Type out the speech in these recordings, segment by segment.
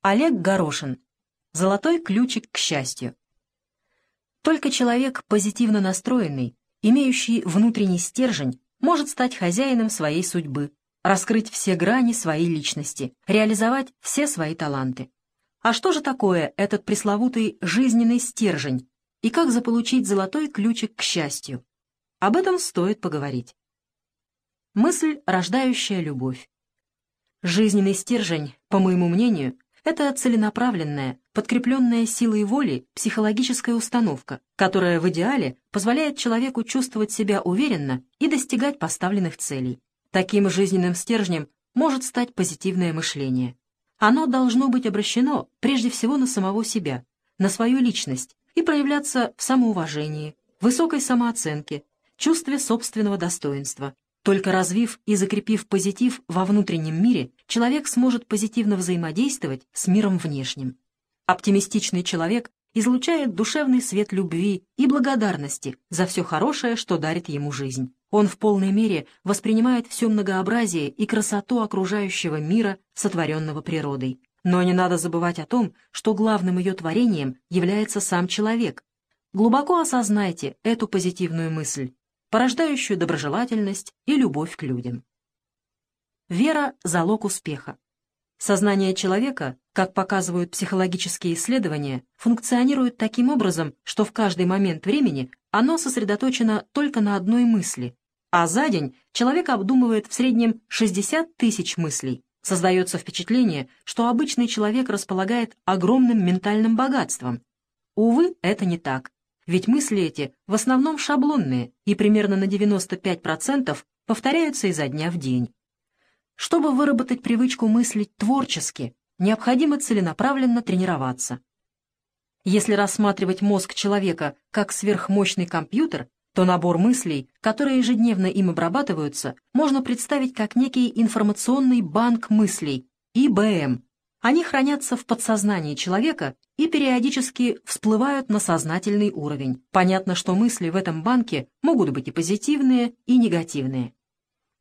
Олег Горошин. Золотой ключик к счастью. Только человек позитивно настроенный, имеющий внутренний стержень, может стать хозяином своей судьбы, раскрыть все грани своей личности, реализовать все свои таланты. А что же такое этот пресловутый жизненный стержень и как заполучить золотой ключик к счастью? Об этом стоит поговорить. Мысль, рождающая любовь. Жизненный стержень, по моему мнению, это целенаправленная, подкрепленная силой воли психологическая установка, которая в идеале позволяет человеку чувствовать себя уверенно и достигать поставленных целей. Таким жизненным стержнем может стать позитивное мышление. Оно должно быть обращено прежде всего на самого себя, на свою личность и проявляться в самоуважении, высокой самооценке, чувстве собственного достоинства, только развив и закрепив позитив во внутреннем мире, человек сможет позитивно взаимодействовать с миром внешним. Оптимистичный человек излучает душевный свет любви и благодарности за все хорошее, что дарит ему жизнь. Он в полной мере воспринимает все многообразие и красоту окружающего мира, сотворенного природой. Но не надо забывать о том, что главным ее творением является сам человек. Глубоко осознайте эту позитивную мысль порождающую доброжелательность и любовь к людям. Вера – залог успеха. Сознание человека, как показывают психологические исследования, функционирует таким образом, что в каждый момент времени оно сосредоточено только на одной мысли, а за день человек обдумывает в среднем 60 тысяч мыслей. Создается впечатление, что обычный человек располагает огромным ментальным богатством. Увы, это не так ведь мысли эти в основном шаблонные и примерно на 95% повторяются изо дня в день. Чтобы выработать привычку мыслить творчески, необходимо целенаправленно тренироваться. Если рассматривать мозг человека как сверхмощный компьютер, то набор мыслей, которые ежедневно им обрабатываются, можно представить как некий информационный банк мыслей, ИБМ, они хранятся в подсознании человека и периодически всплывают на сознательный уровень. Понятно, что мысли в этом банке могут быть и позитивные, и негативные.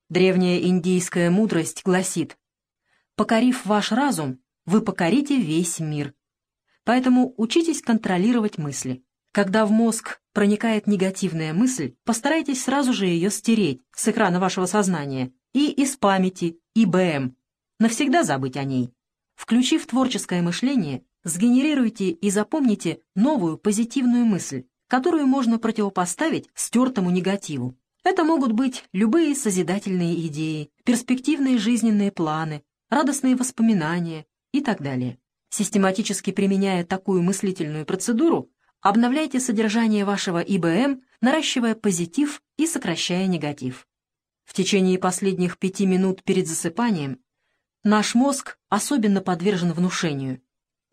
Древняя индийская мудрость гласит «Покорив ваш разум, вы покорите весь мир». Поэтому учитесь контролировать мысли. Когда в мозг проникает негативная мысль, постарайтесь сразу же ее стереть с экрана вашего сознания и из памяти, ИБМ. Навсегда забыть о ней. Включив творческое мышление, сгенерируйте и запомните новую позитивную мысль, которую можно противопоставить стертому негативу. Это могут быть любые созидательные идеи, перспективные жизненные планы, радостные воспоминания и так далее. Систематически применяя такую мыслительную процедуру, обновляйте содержание вашего ИБМ, наращивая позитив и сокращая негатив. В течение последних пяти минут перед засыпанием Наш мозг особенно подвержен внушению.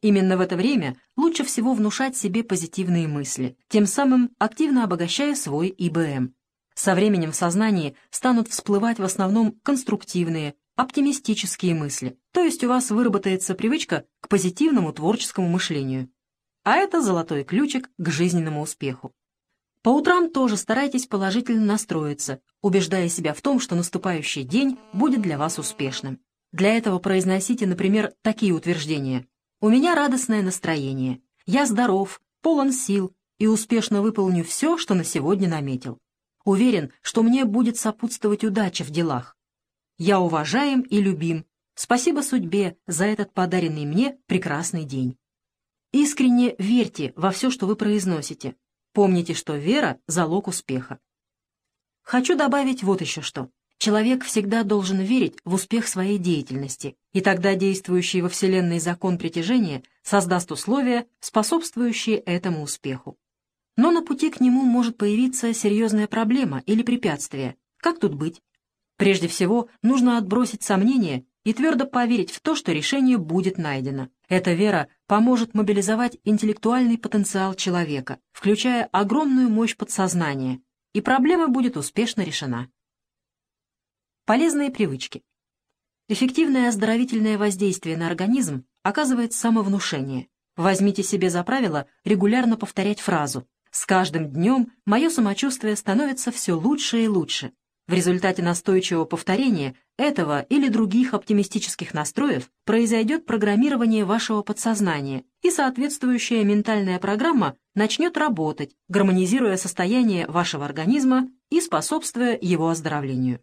Именно в это время лучше всего внушать себе позитивные мысли, тем самым активно обогащая свой ИБМ. Со временем в сознании станут всплывать в основном конструктивные, оптимистические мысли, то есть у вас выработается привычка к позитивному творческому мышлению. А это золотой ключик к жизненному успеху. По утрам тоже старайтесь положительно настроиться, убеждая себя в том, что наступающий день будет для вас успешным. Для этого произносите, например, такие утверждения. «У меня радостное настроение. Я здоров, полон сил и успешно выполню все, что на сегодня наметил. Уверен, что мне будет сопутствовать удача в делах. Я уважаем и любим. Спасибо судьбе за этот подаренный мне прекрасный день». Искренне верьте во все, что вы произносите. Помните, что вера — залог успеха. Хочу добавить вот еще что. Человек всегда должен верить в успех своей деятельности, и тогда действующий во Вселенной закон притяжения создаст условия, способствующие этому успеху. Но на пути к нему может появиться серьезная проблема или препятствие. Как тут быть? Прежде всего, нужно отбросить сомнения и твердо поверить в то, что решение будет найдено. Эта вера поможет мобилизовать интеллектуальный потенциал человека, включая огромную мощь подсознания, и проблема будет успешно решена. Полезные привычки. Эффективное оздоровительное воздействие на организм оказывает самовнушение. Возьмите себе за правило регулярно повторять фразу «С каждым днем мое самочувствие становится все лучше и лучше». В результате настойчивого повторения этого или других оптимистических настроев произойдет программирование вашего подсознания, и соответствующая ментальная программа начнет работать, гармонизируя состояние вашего организма и способствуя его оздоровлению.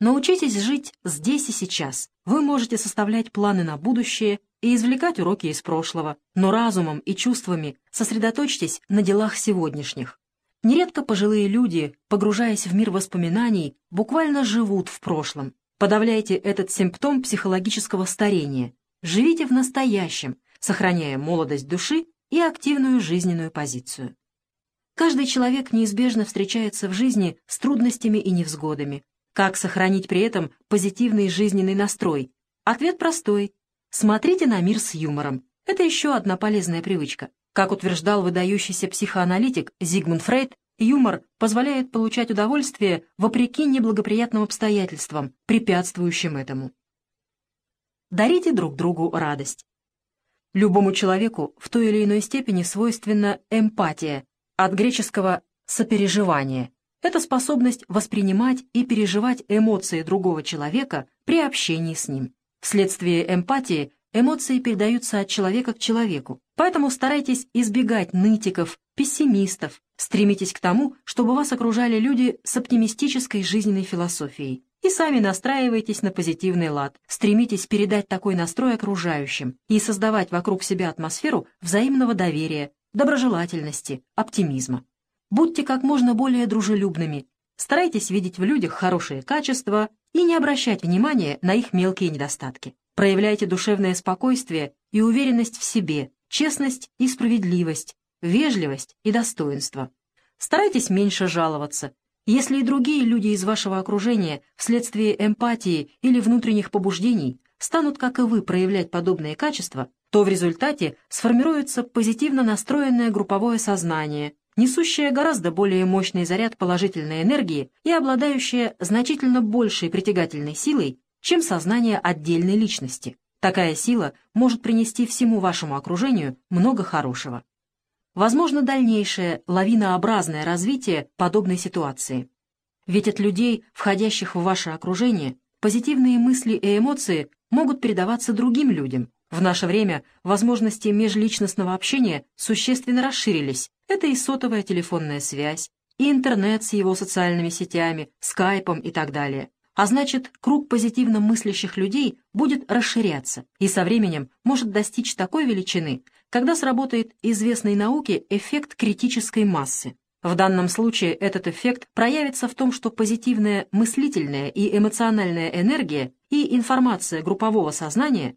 Научитесь жить здесь и сейчас. Вы можете составлять планы на будущее и извлекать уроки из прошлого, но разумом и чувствами сосредоточьтесь на делах сегодняшних. Нередко пожилые люди, погружаясь в мир воспоминаний, буквально живут в прошлом. Подавляйте этот симптом психологического старения. Живите в настоящем, сохраняя молодость души и активную жизненную позицию. Каждый человек неизбежно встречается в жизни с трудностями и невзгодами, как сохранить при этом позитивный жизненный настрой? Ответ простой. Смотрите на мир с юмором. Это еще одна полезная привычка. Как утверждал выдающийся психоаналитик Зигмунд Фрейд, юмор позволяет получать удовольствие вопреки неблагоприятным обстоятельствам, препятствующим этому. Дарите друг другу радость. Любому человеку в той или иной степени свойственна эмпатия, от греческого «сопереживание», это способность воспринимать и переживать эмоции другого человека при общении с ним. Вследствие эмпатии эмоции передаются от человека к человеку, поэтому старайтесь избегать нытиков, пессимистов, стремитесь к тому, чтобы вас окружали люди с оптимистической жизненной философией. И сами настраивайтесь на позитивный лад, стремитесь передать такой настрой окружающим и создавать вокруг себя атмосферу взаимного доверия, доброжелательности, оптимизма. Будьте как можно более дружелюбными, старайтесь видеть в людях хорошие качества и не обращать внимания на их мелкие недостатки. Проявляйте душевное спокойствие и уверенность в себе, честность и справедливость, вежливость и достоинство. Старайтесь меньше жаловаться. Если и другие люди из вашего окружения вследствие эмпатии или внутренних побуждений станут, как и вы, проявлять подобные качества, то в результате сформируется позитивно настроенное групповое сознание, несущая гораздо более мощный заряд положительной энергии и обладающая значительно большей притягательной силой, чем сознание отдельной личности. Такая сила может принести всему вашему окружению много хорошего. Возможно дальнейшее лавинообразное развитие подобной ситуации. Ведь от людей, входящих в ваше окружение, позитивные мысли и эмоции могут передаваться другим людям, в наше время возможности межличностного общения существенно расширились. Это и сотовая телефонная связь, и интернет с его социальными сетями, скайпом и так далее. А значит, круг позитивно мыслящих людей будет расширяться и со временем может достичь такой величины, когда сработает известной науке эффект критической массы. В данном случае этот эффект проявится в том, что позитивная мыслительная и эмоциональная энергия и информация группового сознания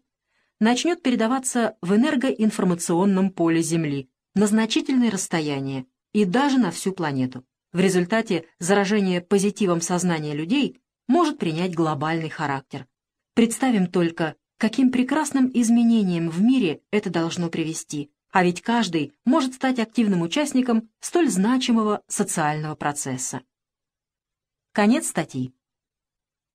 начнет передаваться в энергоинформационном поле Земли на значительное расстояние и даже на всю планету. В результате заражение позитивом сознания людей может принять глобальный характер. Представим только, каким прекрасным изменением в мире это должно привести, а ведь каждый может стать активным участником столь значимого социального процесса. Конец статьи.